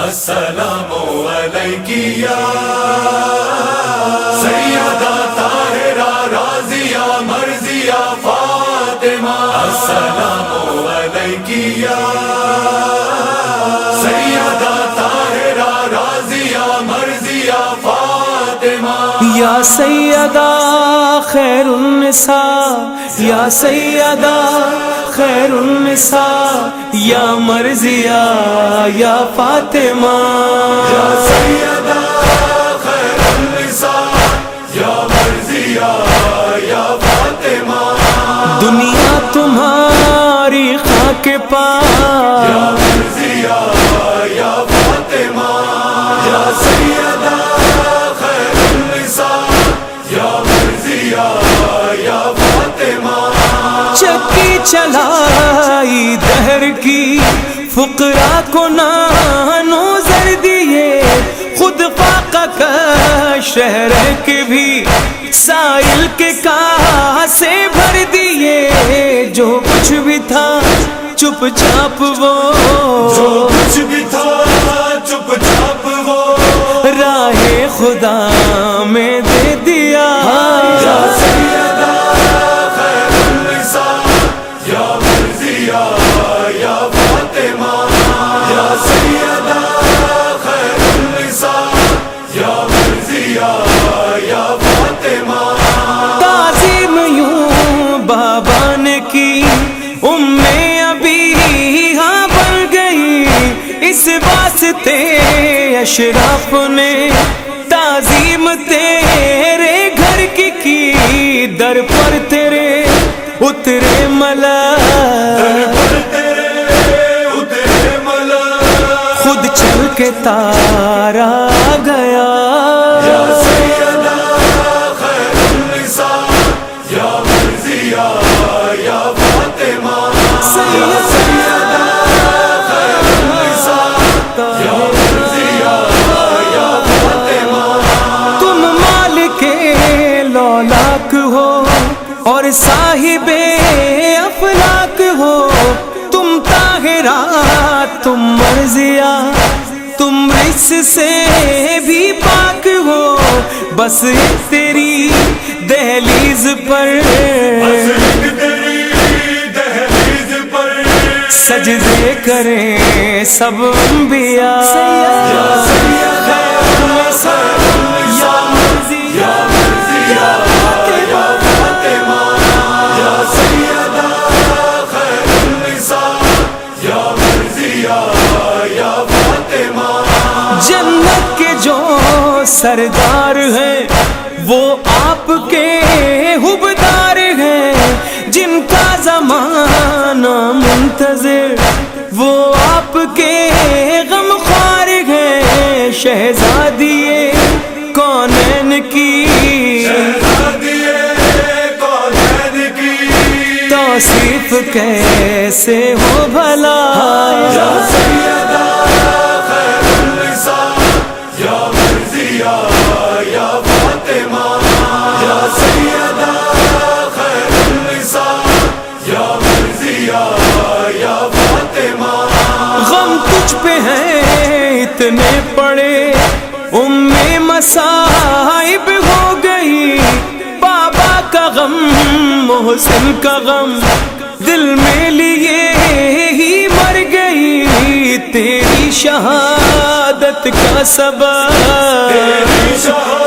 السلام علیکیا سیدہ طاہرہ راضیہ مرضیہ، فاطمہ۔ السلام علیکیا سیدہ طاہرہ راضیہ مرضیہ، فاطمہ۔ یا سیدہ خیر النساء، یا سیدہ خیر النساء یا مرضیہ یا فاطمہ۔ یا سیدہ خیر النساء یا مرضیہ یا فاطمہ۔ دنیا تمہاری خاک پا چلائی دہر کی فقرا کو نانو زر دیے خود فاقہ کا شہر کے بھی سائل کے کا سے بھر دیے۔ جو کچھ بھی تھا چپ چاپ جو وہ کچھ بھی تھا چپ چاپ وہ۔ راہ خدا میں اس واسطے اشرف نے تعظیم تیرے گھر کی کی در پر تیرے اترے ملا پر تیرے اترے ملا۔ خود چل کے تارا رس سے بھی پاک ہو۔ بس تیری دہلیز پر۔ ایک تیری دہلیز پر۔ سجدے کریں سب انبیاء۔ سردار ہیں وہ آپ کے حبدار ہیں۔ جن کا زمانہ منتظر وہ آپ کے غم خوار ہیں۔ شہزادی کونین کی۔ شہزادیے کونین کی۔ توصیف کیسے ہو بھلا؟ کتنے پڑے؟ ام مصائب ہو گئی۔ بابا کا غم، محسن کا غم۔ دل میں لیے ہی مر گئی۔ تیری شہادت کا سبب۔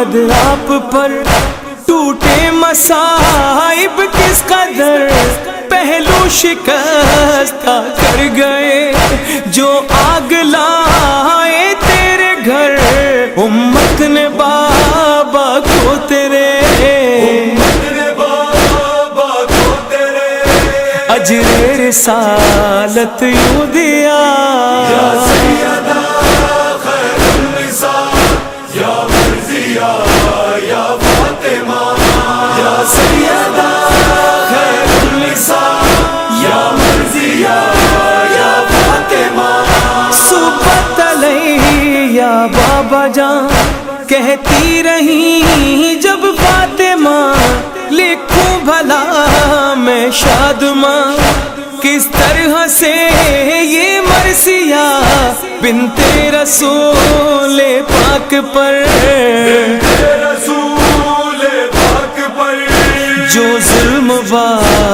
محمد آپ پر ٹوٹے مسائب کس قدر؟ پہلو شکست کر گئے جو آگ لائے تیرے گھر۔ امت نے بابا کو تیرے۔ تیرے بابا کو تیرے۔ اجر رسالت یوں دیا۔ بابا جان کہتی رہی جب فاطمہ لکھوں بھلا میں شاد ماں کس طرح سے یہ مرسیا بنتے رسول پاک پر؟